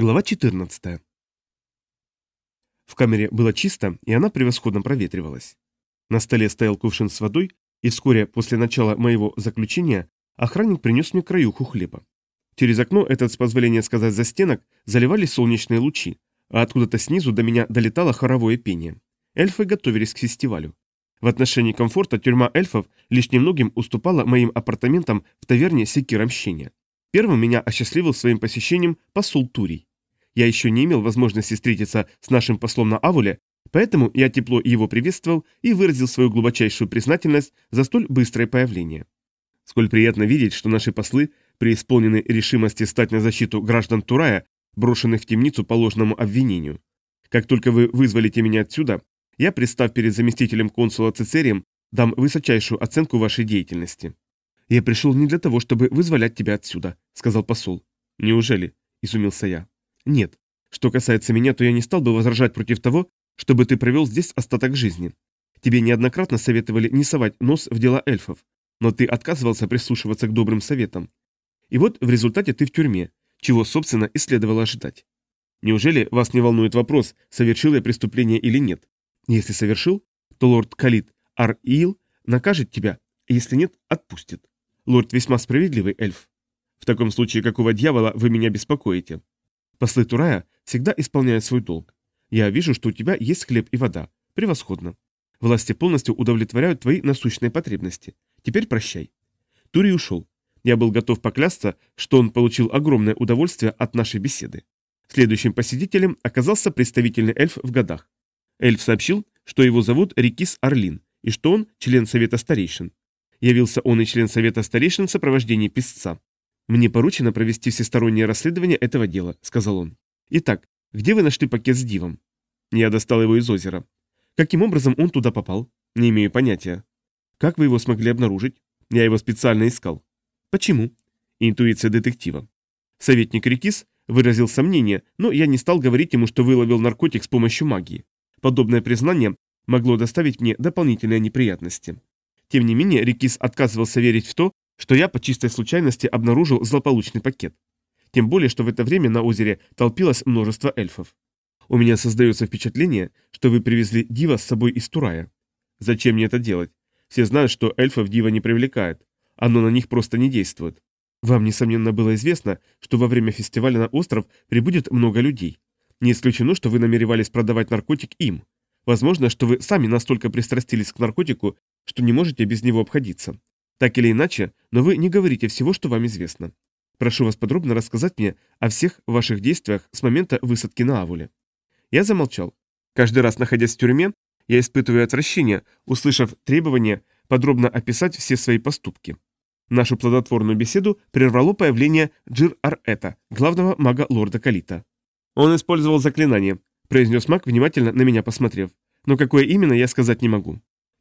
Глава 14. В камере было чисто, и она превосходно проветривалась. На столе стоял кувшин с водой, и вскоре после начала моего заключения охранник принес мне краюху хлеба. Через окно этот, с позволения сказать, за стенок заливали солнечные лучи, а откуда-то снизу до меня долетало хоровое пение. Эльфы готовились к фестивалю. В отношении комфорта тюрьма эльфов лишь немногим уступала моим апартаментам в таверне Секира Мщения. Первым меня осчастливил своим посещением посол Турий. Я еще не имел возможности встретиться с нашим послом на Авуле, поэтому я тепло его приветствовал и выразил свою глубочайшую признательность за столь быстрое появление. Сколь приятно видеть, что наши послы преисполнены решимости стать на защиту граждан Турая, брошенных в темницу по ложному обвинению. Как только вы вызволите меня отсюда, я, представ перед заместителем консула Цицерием, дам высочайшую оценку вашей деятельности. «Я пришел не для того, чтобы вызволять тебя отсюда», — сказал посол. «Неужели?» — изумился я. Нет. Что касается меня, то я не стал бы возражать против того, чтобы ты провел здесь остаток жизни. Тебе неоднократно советовали не совать нос в дела эльфов, но ты отказывался прислушиваться к добрым советам. И вот в результате ты в тюрьме, чего, собственно, и следовало ожидать. Неужели вас не волнует вопрос, совершил я преступление или нет? Если совершил, то лорд Калит Ар-Иил накажет тебя, если нет, отпустит. Лорд весьма справедливый эльф. В таком случае, какого дьявола вы меня беспокоите? Послы Турая всегда исполняют свой долг. Я вижу, что у тебя есть хлеб и вода. Превосходно. Власти полностью удовлетворяют твои насущные потребности. Теперь прощай. Турий ушел. Я был готов поклясться, что он получил огромное удовольствие от нашей беседы. Следующим посетителем оказался представительный эльф в годах. Эльф сообщил, что его зовут Рикис Орлин, и что он член Совета Старейшин. Явился он и член Совета Старейшин в сопровождении писца. «Мне поручено провести всестороннее расследование этого дела», — сказал он. «Итак, где вы нашли пакет с дивом?» «Я достал его из озера». «Каким образом он туда попал?» «Не имею понятия». «Как вы его смогли обнаружить?» «Я его специально искал». «Почему?» «Интуиция детектива». Советник Рикис выразил сомнение, но я не стал говорить ему, что выловил наркотик с помощью магии. Подобное признание могло доставить мне дополнительные неприятности. Тем не менее, Рикис отказывался верить в то, что я по чистой случайности обнаружил злополучный пакет. Тем более, что в это время на озере толпилось множество эльфов. У меня создается впечатление, что вы привезли Дива с собой из Турая. Зачем мне это делать? Все знают, что эльфов Дива не привлекает. Оно на них просто не действует. Вам, несомненно, было известно, что во время фестиваля на остров прибудет много людей. Не исключено, что вы намеревались продавать наркотик им. Возможно, что вы сами настолько пристрастились к наркотику, что не можете без него обходиться. Так или иначе, но вы не говорите всего, что вам известно. Прошу вас подробно рассказать мне о всех ваших действиях с момента высадки на Авуле. Я замолчал. Каждый раз, находясь в тюрьме, я испытываю отвращение, услышав требование подробно описать все свои поступки. Нашу плодотворную беседу прервало появление Джир Ар-Эта, главного мага лорда Калита. Он использовал заклинание, произнес маг, внимательно на меня посмотрев. Но какое именно, я сказать не могу.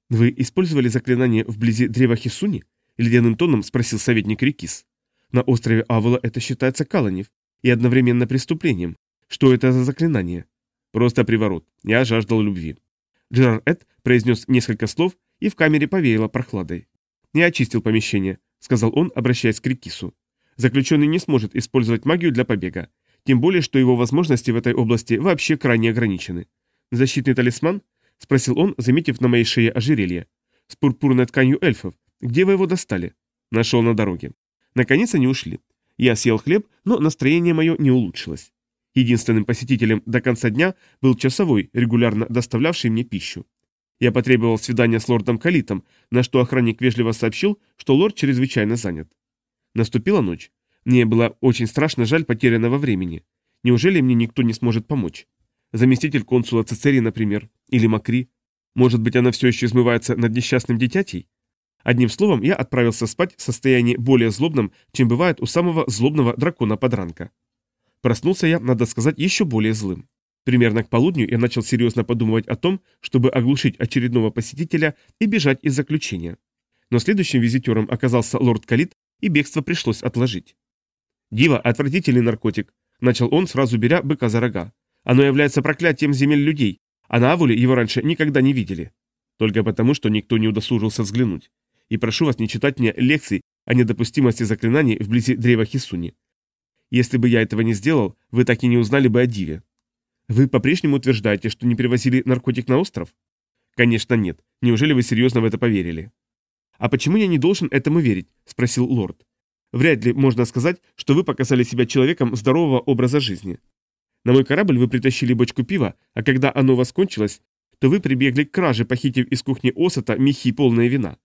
«Вы использовали заклинание вблизи древа Хисуни?» — ледяным тоном спросил советник Рикис. «На острове Авола это считается каланев и одновременно преступлением. Что это за заклинание?» «Просто приворот. Я жаждал любви». Джерар Эд произнес несколько слов, и в камере повеяло прохладой. «Я очистил помещение», — сказал он, обращаясь к Рикису. «Заключенный не сможет использовать магию для побега, тем более, что его возможности в этой области вообще крайне ограничены. Защитный талисман — спросил он, заметив на моей шее ожерелье. «С пурпурной тканью эльфов. Где вы его достали?» «Нашел на дороге». Наконец они ушли. Я съел хлеб, но настроение мое не улучшилось. Единственным посетителем до конца дня был часовой, регулярно доставлявший мне пищу. Я потребовал свидания с лордом Калитом, на что охранник вежливо сообщил, что лорд чрезвычайно занят. Наступила ночь. Мне было очень страшно жаль потерянного времени. Неужели мне никто не сможет помочь? Заместитель консула Цицерии, например, или Макри. Может быть, она все еще измывается над несчастным дитятей? Одним словом, я отправился спать в состоянии более злобном, чем бывает у самого злобного дракона-подранка. Проснулся я, надо сказать, еще более злым. Примерно к полудню я начал серьезно подумывать о том, чтобы оглушить очередного посетителя и бежать из заключения. Но следующим визитером оказался лорд Калит, и бегство пришлось отложить. «Дива – отвратительный наркотик», – начал он, сразу беря быка за рога. Оно является проклятием земель людей, а на Авуле его раньше никогда не видели. Только потому, что никто не удосужился взглянуть. И прошу вас не читать мне лекций о недопустимости заклинаний вблизи древа Хисуни. Если бы я этого не сделал, вы так и не узнали бы о Диве. Вы по-прежнему утверждаете, что не привозили наркотик на остров? Конечно, нет. Неужели вы серьезно в это поверили? А почему я не должен этому верить? Спросил лорд. Вряд ли можно сказать, что вы показали себя человеком здорового образа жизни. На мой корабль вы притащили бочку пива, а когда оно у вас кончилось, то вы прибегли к краже, похитив из кухни Осата мехи полные вина.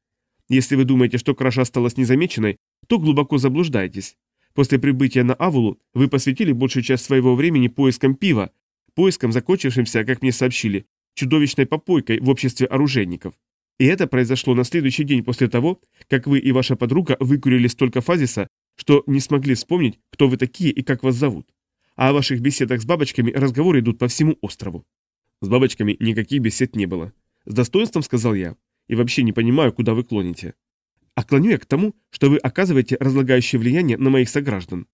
Если вы думаете, что кража осталась незамеченной, то глубоко заблуждаетесь. После прибытия на Авулу вы посвятили большую часть своего времени поискам пива, поискам, закончившимся, как мне сообщили, чудовищной попойкой в обществе оружейников. И это произошло на следующий день после того, как вы и ваша подруга выкурили столько фазиса, что не смогли вспомнить, кто вы такие и как вас зовут. А о ваших беседах с бабочками разговоры идут по всему острову. С бабочками никаких бесед не было. С достоинством сказал я. И вообще не понимаю, куда вы клоните. А клоню я к тому, что вы оказываете разлагающее влияние на моих сограждан.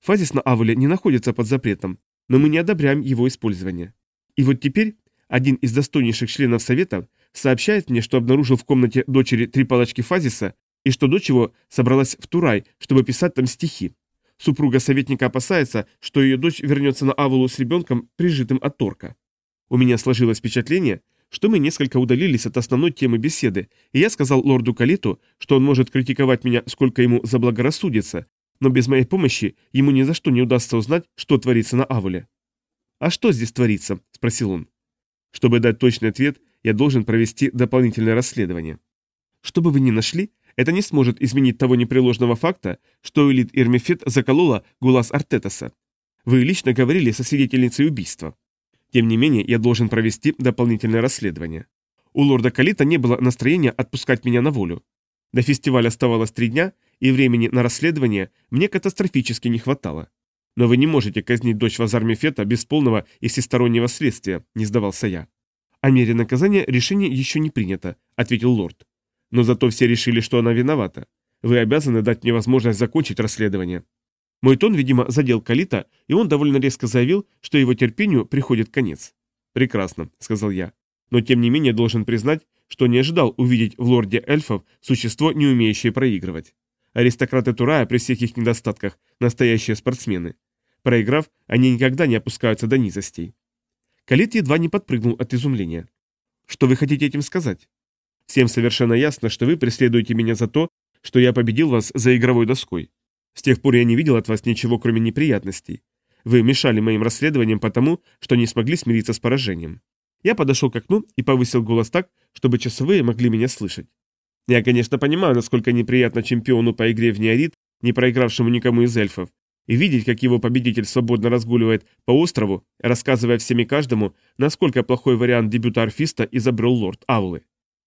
Фазис на Авуле не находится под запретом, но мы не одобряем его использование. И вот теперь один из достойнейших членов Совета сообщает мне, что обнаружил в комнате дочери три палочки Фазиса и что дочь его собралась в Турай, чтобы писать там стихи. Супруга советника опасается, что ее дочь вернется на Авулу с ребенком, прижитым от торка. У меня сложилось впечатление, что мы несколько удалились от основной темы беседы, и я сказал лорду Калиту, что он может критиковать меня сколько ему заблагорассудится, но без моей помощи ему ни за что не удастся узнать, что творится на Авуле. «А что здесь творится?» – спросил он. Чтобы дать точный ответ, я должен провести дополнительное расследование. Что бы вы ни нашли, это не сможет изменить того непреложного факта, что элит Ирмифет заколола Гулас Артетаса. Вы лично говорили со свидетельницей убийства. Тем не менее, я должен провести дополнительное расследование. У лорда Калита не было настроения отпускать меня на волю. До фестиваля оставалось три дня, и времени на расследование мне катастрофически не хватало. Но вы не можете казнить дочь Вазар Фета без полного и всестороннего следствия, не сдавался я. О мере наказания решение еще не принято, ответил лорд. Но зато все решили, что она виновата. Вы обязаны дать мне возможность закончить расследование. Мой тон, видимо, задел Калита, и он довольно резко заявил, что его терпению приходит конец. «Прекрасно», — сказал я. «Но тем не менее должен признать, что не ожидал увидеть в лорде эльфов существо, не умеющее проигрывать. Аристократы Турая при всех их недостатках – настоящие спортсмены. Проиграв, они никогда не опускаются до низостей». Калит едва не подпрыгнул от изумления. «Что вы хотите этим сказать?» «Всем совершенно ясно, что вы преследуете меня за то, что я победил вас за игровой доской. С тех пор я не видел от вас ничего, кроме неприятностей. Вы мешали моим расследованиям потому, что не смогли смириться с поражением. Я подошел к окну и повысил голос так, чтобы часовые могли меня слышать. Я, конечно, понимаю, насколько неприятно чемпиону по игре в неорит, не проигравшему никому из эльфов, и видеть, как его победитель свободно разгуливает по острову, рассказывая всем и каждому, насколько плохой вариант дебюта арфиста изобрел лорд Аулы.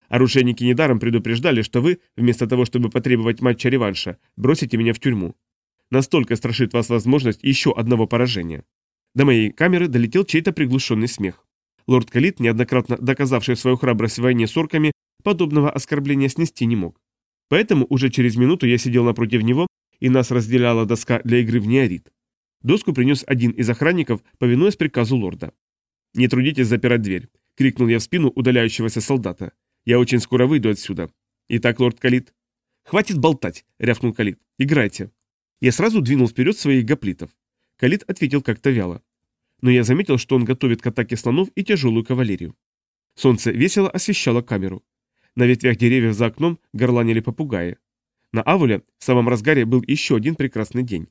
Оружейники недаром предупреждали, что вы, вместо того, чтобы потребовать матча реванша, бросите меня в тюрьму. Настолько страшит вас возможность еще одного поражения. До моей камеры долетел чей-то приглушенный смех. Лорд Калит, неоднократно доказавший свою храбрость в войне с орками, подобного оскорбления снести не мог. Поэтому уже через минуту я сидел напротив него, и нас разделяла доска для игры в неорит. Доску принес один из охранников, повинуясь приказу лорда. «Не трудитесь запирать дверь», — крикнул я в спину удаляющегося солдата. Я очень скоро выйду отсюда. Итак, лорд Калит. Хватит болтать, рявкнул Калит. Играйте. Я сразу двинул вперед своих гоплитов. Калит ответил как-то вяло. Но я заметил, что он готовит к атаке слонов и тяжелую кавалерию. Солнце весело освещало камеру. На ветвях деревьев за окном горланили попугаи. На Авуле в самом разгаре был еще один прекрасный день.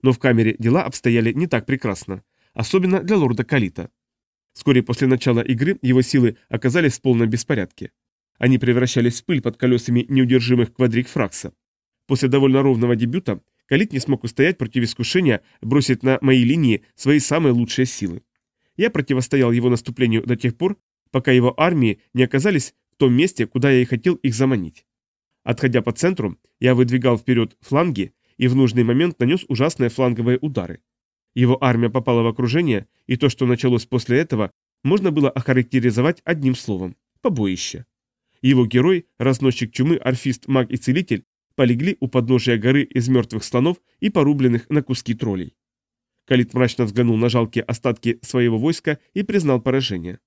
Но в камере дела обстояли не так прекрасно, особенно для лорда Калита. Вскоре после начала игры его силы оказались в полном беспорядке. Они превращались в пыль под колесами неудержимых квадрик Фракса. После довольно ровного дебюта Калит не смог устоять против искушения бросить на мои линии свои самые лучшие силы. Я противостоял его наступлению до тех пор, пока его армии не оказались в том месте, куда я и хотел их заманить. Отходя по центру, я выдвигал вперед фланги и в нужный момент нанес ужасные фланговые удары. Его армия попала в окружение, и то, что началось после этого, можно было охарактеризовать одним словом – побоище. Его герой, разносчик чумы, орфист, маг и целитель, полегли у подножия горы из мертвых слонов и порубленных на куски троллей. Калит мрачно взглянул на жалкие остатки своего войска и признал поражение.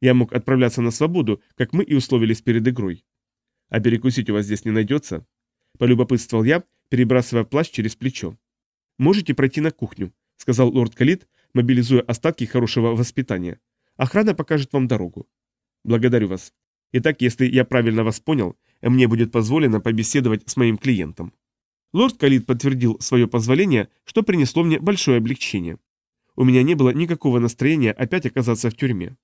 Я мог отправляться на свободу, как мы и условились перед игрой. А перекусить у вас здесь не найдется? Полюбопытствовал я, перебрасывая плащ через плечо. «Можете пройти на кухню», — сказал лорд Калит, мобилизуя остатки хорошего воспитания. «Охрана покажет вам дорогу». «Благодарю вас. Итак, если я правильно вас понял, мне будет позволено побеседовать с моим клиентом». Лорд Калит подтвердил свое позволение, что принесло мне большое облегчение. У меня не было никакого настроения опять оказаться в тюрьме.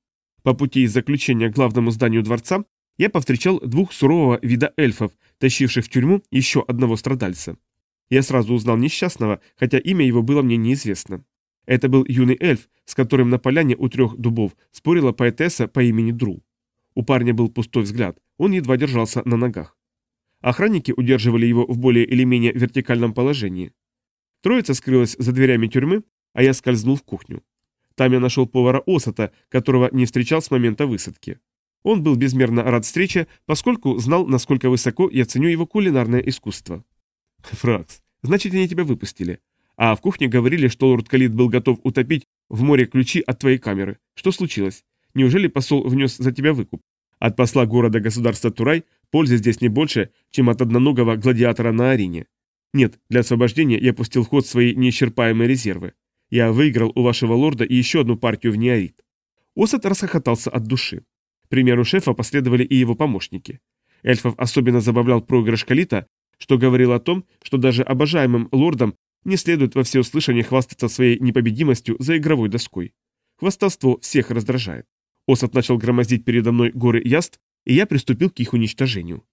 По пути из заключения к главному зданию дворца я повстречал двух сурового вида эльфов, тащивших в тюрьму еще одного страдальца. Я сразу узнал несчастного, хотя имя его было мне неизвестно. Это был юный эльф, с которым на поляне у трех дубов спорила поэтесса по имени Дру. У парня был пустой взгляд, он едва держался на ногах. Охранники удерживали его в более или менее вертикальном положении. Троица скрылась за дверями тюрьмы, а я скользнул в кухню. Там я нашел повара Осата, которого не встречал с момента высадки. Он был безмерно рад встрече, поскольку знал, насколько высоко я ценю его кулинарное искусство. Фракс, значит, они тебя выпустили. А в кухне говорили, что лорд Калит был готов утопить в море ключи от твоей камеры. Что случилось? Неужели посол внес за тебя выкуп? От посла города-государства Турай пользы здесь не больше, чем от одноногого гладиатора на арене. Нет, для освобождения я пустил в ход свои неисчерпаемые резервы. Я выиграл у вашего лорда еще одну партию в неорит. Осад расхохотался от души. К примеру шефа последовали и его помощники. Эльфов особенно забавлял проигрыш Калита, что говорило о том, что даже обожаемым лордам не следует во всеуслышание хвастаться своей непобедимостью за игровой доской. Хвастовство всех раздражает. Осад начал громоздить передо мной горы яст, и я приступил к их уничтожению.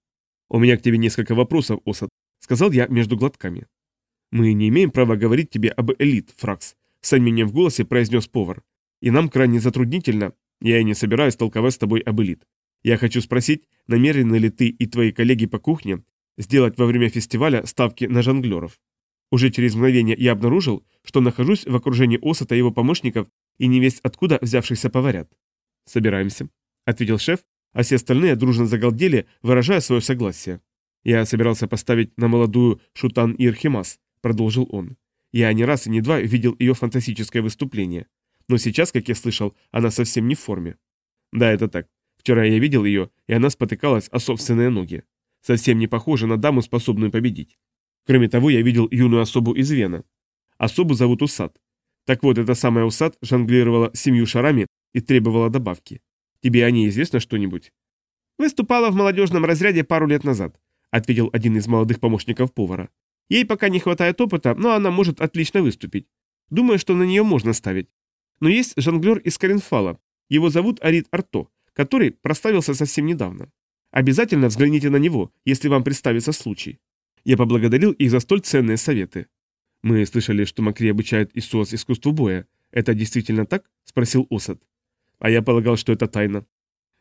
«У меня к тебе несколько вопросов, Осад», — сказал я между глотками. «Мы не имеем права говорить тебе об элит, Фракс», — с сомнением в голосе произнес повар. «И нам крайне затруднительно, я и не собираюсь толковать с тобой об элит. Я хочу спросить, намерены ли ты и твои коллеги по кухне сделать во время фестиваля ставки на жонглеров. Уже через мгновение я обнаружил, что нахожусь в окружении Осата и его помощников и невесть откуда взявшихся поварят. «Собираемся», — ответил шеф, а все остальные дружно загалдели, выражая свое согласие. «Я собирался поставить на молодую Шутан Ирхимас», — продолжил он. «Я не раз и не два видел ее фантастическое выступление. Но сейчас, как я слышал, она совсем не в форме». «Да, это так. Вчера я видел ее, и она спотыкалась о собственные ноги совсем не похожа на даму, способную победить. Кроме того, я видел юную особу из Вена. Особу зовут Усад. Так вот, эта самая Усад жонглировала семью шарами и требовала добавки. Тебе о ней известно что-нибудь? Выступала в молодежном разряде пару лет назад, ответил один из молодых помощников повара. Ей пока не хватает опыта, но она может отлично выступить. Думаю, что на нее можно ставить. Но есть жонглер из Каринфала. Его зовут Арит Арто, который проставился совсем недавно. Обязательно взгляните на него, если вам представится случай. Я поблагодарил их за столь ценные советы. Мы слышали, что Макри обучает Исуас искусству боя. Это действительно так? Спросил Осад. А я полагал, что это тайна.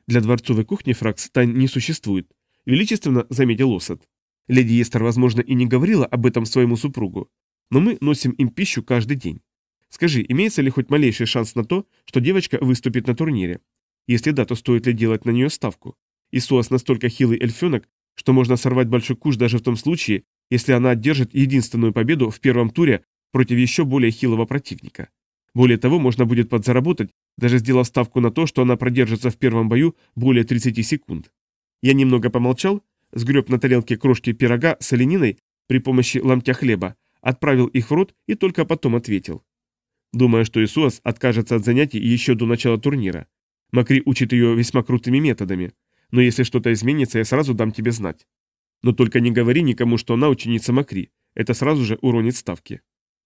Для дворцовой кухни Фракс тайн не существует. Величественно заметил Осад. Леди Естер, возможно, и не говорила об этом своему супругу, но мы носим им пищу каждый день. Скажи, имеется ли хоть малейший шанс на то, что девочка выступит на турнире? Если да, то стоит ли делать на нее ставку? Исуас настолько хилый эльфенок, что можно сорвать большой куш даже в том случае, если она одержит единственную победу в первом туре против еще более хилого противника. Более того, можно будет подзаработать, даже сделав ставку на то, что она продержится в первом бою более 30 секунд. Я немного помолчал, сгреб на тарелке крошки пирога с олениной при помощи ломтя хлеба, отправил их в рот и только потом ответил. Думаю, что Исуас откажется от занятий еще до начала турнира. Макри учит ее весьма крутыми методами но если что-то изменится, я сразу дам тебе знать. Но только не говори никому, что она ученица Макри, это сразу же уронит ставки.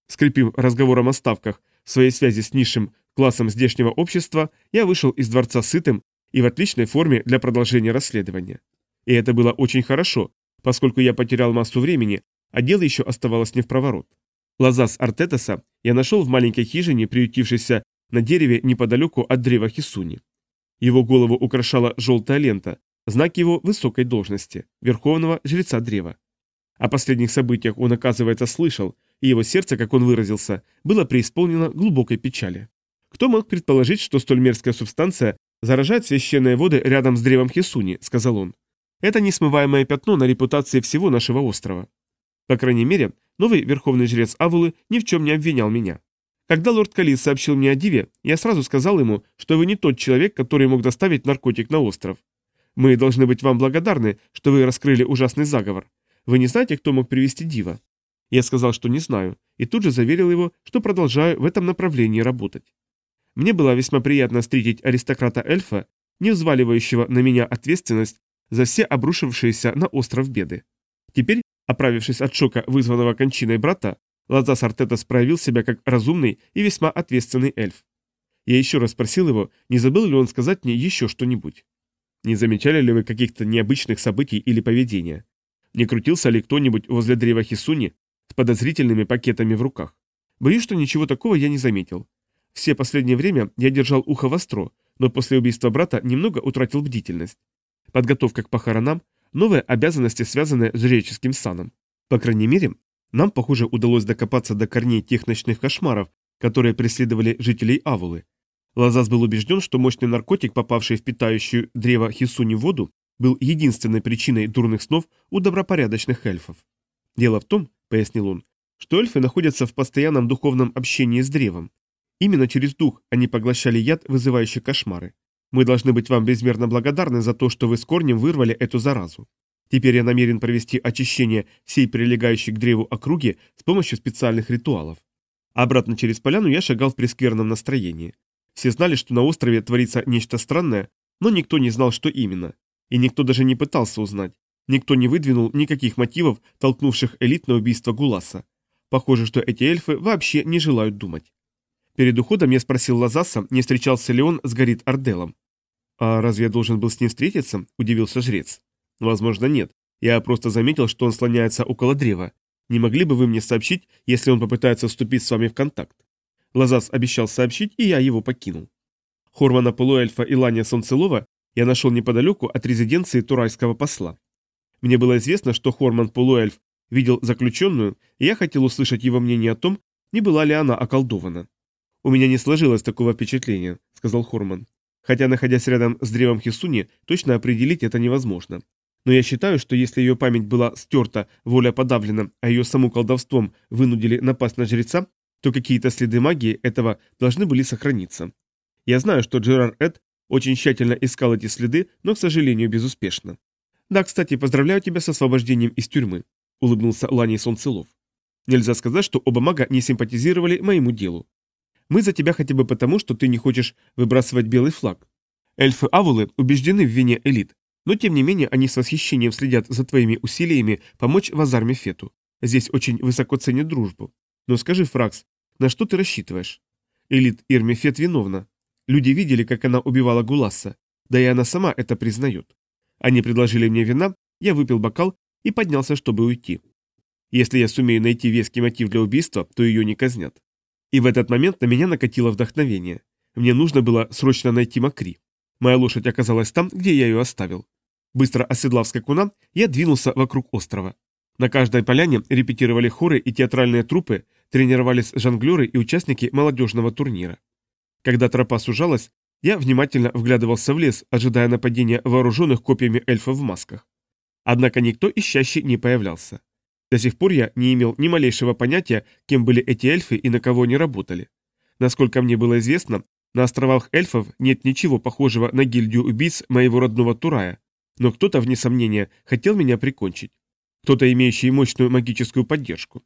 Скрепив разговором о ставках своей связи с низшим классом здешнего общества, я вышел из дворца сытым и в отличной форме для продолжения расследования. И это было очень хорошо, поскольку я потерял массу времени, а дело еще оставалось не в проворот. Лазас Артетаса я нашел в маленькой хижине, приютившейся на дереве неподалеку от древа Хисуни. Его голову украшала желтая лента, знак его высокой должности, верховного жреца древа. О последних событиях он, оказывается, слышал, и его сердце, как он выразился, было преисполнено глубокой печали. Кто мог предположить, что столь мерзкая субстанция заражает священные воды рядом с древом Хисуни, сказал он. Это несмываемое пятно на репутации всего нашего острова. По крайней мере, новый верховный жрец Авулы ни в чем не обвинял меня. Когда лорд Калис сообщил мне о Диве, я сразу сказал ему, что вы не тот человек, который мог доставить наркотик на остров. Мы должны быть вам благодарны, что вы раскрыли ужасный заговор. Вы не знаете, кто мог привести Дива?» Я сказал, что не знаю, и тут же заверил его, что продолжаю в этом направлении работать. Мне было весьма приятно встретить аристократа-эльфа, не взваливающего на меня ответственность за все обрушившиеся на остров беды. Теперь, оправившись от шока, вызванного кончиной брата, Лазас Артетас проявил себя как разумный и весьма ответственный эльф. Я еще раз спросил его, не забыл ли он сказать мне еще что-нибудь. Не замечали ли вы каких-то необычных событий или поведения? Не крутился ли кто-нибудь возле древа Хисуни с подозрительными пакетами в руках? Боюсь, что ничего такого я не заметил. Все последнее время я держал ухо востро, но после убийства брата немного утратил бдительность. Подготовка к похоронам, новые обязанности, связанные с жреческим саном. По крайней мере, нам, похоже, удалось докопаться до корней тех ночных кошмаров, которые преследовали жителей Авулы. Лазас был убежден, что мощный наркотик, попавший в питающую древо Хисуни воду, был единственной причиной дурных снов у добропорядочных эльфов. Дело в том, пояснил он, что эльфы находятся в постоянном духовном общении с древом. Именно через дух они поглощали яд, вызывающий кошмары. Мы должны быть вам безмерно благодарны за то, что вы с корнем вырвали эту заразу. Теперь я намерен провести очищение всей прилегающей к древу округи с помощью специальных ритуалов. Обратно через поляну я шагал в прескверном настроении. Все знали, что на острове творится нечто странное, но никто не знал, что именно. И никто даже не пытался узнать. Никто не выдвинул никаких мотивов, толкнувших элит на убийство Гуласа. Похоже, что эти эльфы вообще не желают думать. Перед уходом я спросил Лазаса, не встречался ли он с Горит Арделом. «А разве я должен был с ним встретиться?» – удивился жрец. «Возможно, нет. Я просто заметил, что он слоняется около древа. Не могли бы вы мне сообщить, если он попытается вступить с вами в контакт?» Лазас обещал сообщить, и я его покинул. Хормана полуэльфа и Ланя Солнцелова я нашел неподалеку от резиденции турайского посла. Мне было известно, что Хорман полуэльф видел заключенную, и я хотел услышать его мнение о том, не была ли она околдована. «У меня не сложилось такого впечатления», — сказал Хорман. «Хотя, находясь рядом с древом Хисуни, точно определить это невозможно. Но я считаю, что если ее память была стерта, воля подавлена, а ее саму колдовством вынудили напасть на жреца, то какие-то следы магии этого должны были сохраниться. Я знаю, что Джерар Эд очень тщательно искал эти следы, но, к сожалению, безуспешно. «Да, кстати, поздравляю тебя с освобождением из тюрьмы», — улыбнулся Ланий Солнцелов. «Нельзя сказать, что оба мага не симпатизировали моему делу. Мы за тебя хотя бы потому, что ты не хочешь выбрасывать белый флаг. Эльфы Авулы убеждены в вине элит, но тем не менее они с восхищением следят за твоими усилиями помочь Вазарме Фету. Здесь очень высоко ценят дружбу. Но скажи, Фракс, на что ты рассчитываешь? Элит Ирми Фет виновна. Люди видели, как она убивала Гуласса, да и она сама это признает. Они предложили мне вина, я выпил бокал и поднялся, чтобы уйти. Если я сумею найти веский мотив для убийства, то ее не казнят. И в этот момент на меня накатило вдохновение. Мне нужно было срочно найти Макри. Моя лошадь оказалась там, где я ее оставил. Быстро оседлав скакуна, я двинулся вокруг острова. На каждой поляне репетировали хоры и театральные труппы, тренировались жонглеры и участники молодежного турнира. Когда тропа сужалась, я внимательно вглядывался в лес, ожидая нападения вооруженных копьями эльфов в масках. Однако никто чаще не появлялся. До сих пор я не имел ни малейшего понятия, кем были эти эльфы и на кого они работали. Насколько мне было известно, на островах эльфов нет ничего похожего на гильдию убийц моего родного Турая, но кто-то, вне сомнения, хотел меня прикончить. Кто-то, имеющий мощную магическую поддержку.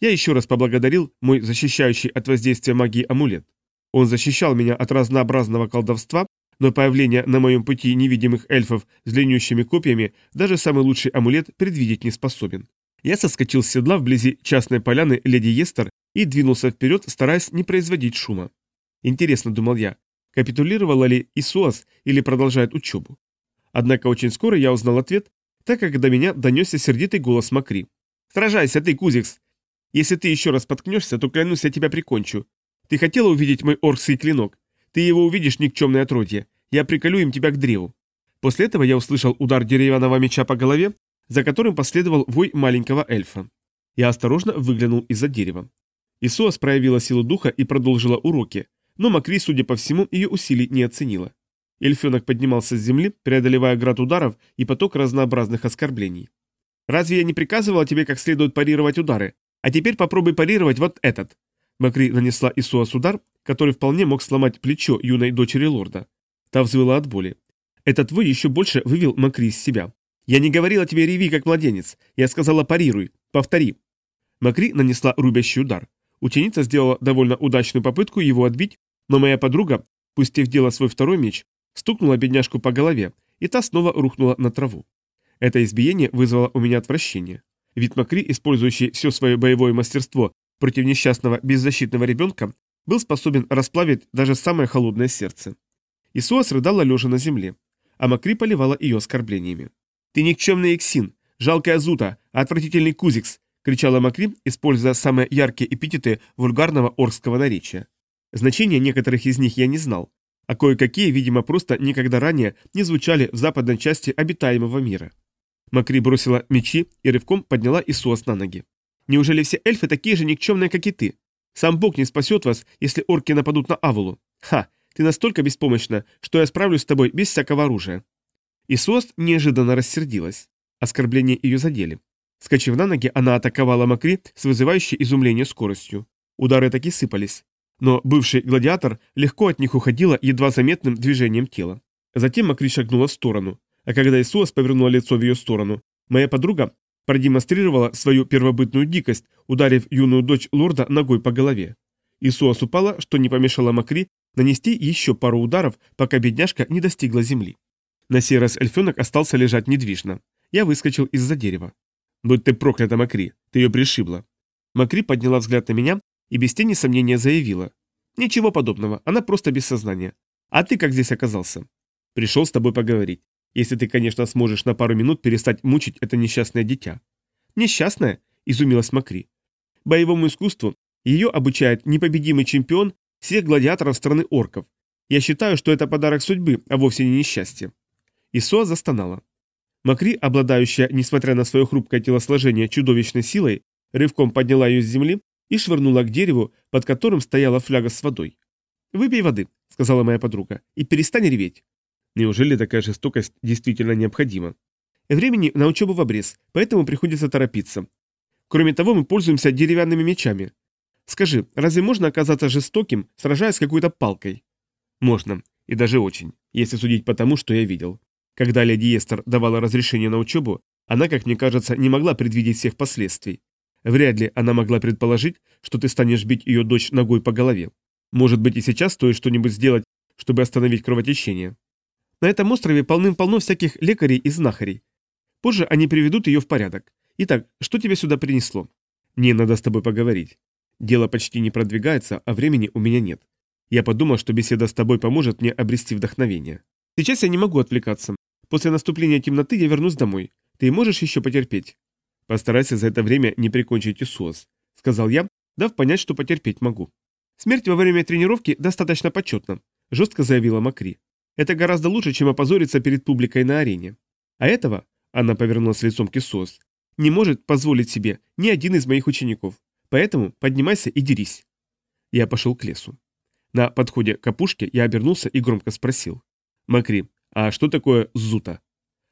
Я еще раз поблагодарил мой защищающий от воздействия магии амулет. Он защищал меня от разнообразного колдовства, но появление на моем пути невидимых эльфов с длиннющими копьями даже самый лучший амулет предвидеть не способен. Я соскочил с седла вблизи частной поляны леди Естер и двинулся вперед, стараясь не производить шума. Интересно, думал я, капитулировала ли Исуас или продолжает учебу. Однако очень скоро я узнал ответ, так как до меня донесся сердитый голос Макри. «Сражайся ты, Кузикс! Если ты еще раз поткнешься, то клянусь, я тебя прикончу. Ты хотела увидеть мой оркский клинок? Ты его увидишь, никчемное отродье. Я приколю им тебя к древу». После этого я услышал удар деревянного меча по голове за которым последовал вой маленького эльфа. Я осторожно выглянул из-за дерева. Исуас проявила силу духа и продолжила уроки, но Макри, судя по всему, ее усилий не оценила. Эльфенок поднимался с земли, преодолевая град ударов и поток разнообразных оскорблений. «Разве я не приказывала тебе как следует парировать удары? А теперь попробуй парировать вот этот». Макри нанесла Исуас удар, который вполне мог сломать плечо юной дочери лорда. Та взвыла от боли. Этот вой еще больше вывел Макри из себя. «Я не говорила тебе реви, как младенец. Я сказала парируй. Повтори». Макри нанесла рубящий удар. Ученица сделала довольно удачную попытку его отбить, но моя подруга, пустив дело свой второй меч, стукнула бедняжку по голове, и та снова рухнула на траву. Это избиение вызвало у меня отвращение. Вид Макри, использующий все свое боевое мастерство против несчастного беззащитного ребенка, был способен расплавить даже самое холодное сердце. Исуас рыдала лежа на земле, а Макри поливала ее оскорблениями. «Ты никчемный эксин, жалкая зута, отвратительный кузикс!» — кричала Макри, используя самые яркие эпитеты вульгарного орского наречия. Значения некоторых из них я не знал, а кое-какие, видимо, просто никогда ранее не звучали в западной части обитаемого мира. Макри бросила мечи и рывком подняла Исуас на ноги. «Неужели все эльфы такие же никчемные, как и ты? Сам Бог не спасет вас, если орки нападут на Авулу. Ха, ты настолько беспомощна, что я справлюсь с тобой без всякого оружия». Исуас неожиданно рассердилась. Оскорбления ее задели. Скачив на ноги, она атаковала Макри с вызывающей изумление скоростью. Удары таки сыпались. Но бывший гладиатор легко от них уходила едва заметным движением тела. Затем Макри шагнула в сторону. А когда Исуас повернула лицо в ее сторону, моя подруга продемонстрировала свою первобытную дикость, ударив юную дочь лорда ногой по голове. Исуас упала, что не помешало Макри нанести еще пару ударов, пока бедняжка не достигла земли. На сей раз эльфенок остался лежать недвижно. Я выскочил из-за дерева. «Будь ты проклята, Макри, ты ее пришибла». Макри подняла взгляд на меня и без тени сомнения заявила. «Ничего подобного, она просто без сознания. А ты как здесь оказался?» «Пришел с тобой поговорить. Если ты, конечно, сможешь на пару минут перестать мучить это несчастное дитя». «Несчастное?» – изумилась Макри. «Боевому искусству ее обучает непобедимый чемпион всех гладиаторов страны орков. Я считаю, что это подарок судьбы, а вовсе не несчастье». Исоа застонала. Макри, обладающая, несмотря на свое хрупкое телосложение, чудовищной силой, рывком подняла ее с земли и швырнула к дереву, под которым стояла фляга с водой. «Выпей воды», — сказала моя подруга, — «и перестань реветь». Неужели такая жестокость действительно необходима? Времени на учебу в обрез, поэтому приходится торопиться. Кроме того, мы пользуемся деревянными мечами. Скажи, разве можно оказаться жестоким, сражаясь с какой-то палкой? Можно, и даже очень, если судить по тому, что я видел. Когда леди Эстер давала разрешение на учебу, она, как мне кажется, не могла предвидеть всех последствий. Вряд ли она могла предположить, что ты станешь бить ее дочь ногой по голове. Может быть и сейчас стоит что-нибудь сделать, чтобы остановить кровотечение. На этом острове полным-полно всяких лекарей и знахарей. Позже они приведут ее в порядок. Итак, что тебя сюда принесло? Мне надо с тобой поговорить. Дело почти не продвигается, а времени у меня нет. Я подумал, что беседа с тобой поможет мне обрести вдохновение. Сейчас я не могу отвлекаться. После наступления темноты я вернусь домой. Ты можешь еще потерпеть? Постарайся за это время не прикончить ИСУАС, сказал я, дав понять, что потерпеть могу. Смерть во время тренировки достаточно почетна, жестко заявила Макри. Это гораздо лучше, чем опозориться перед публикой на арене. А этого, она повернулась лицом к Исос, не может позволить себе ни один из моих учеников. Поэтому поднимайся и дерись. Я пошел к лесу. На подходе к опушке я обернулся и громко спросил. Макри, а что такое зута?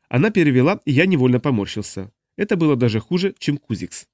Она перевела, и я невольно поморщился. Это было даже хуже, чем кузикс.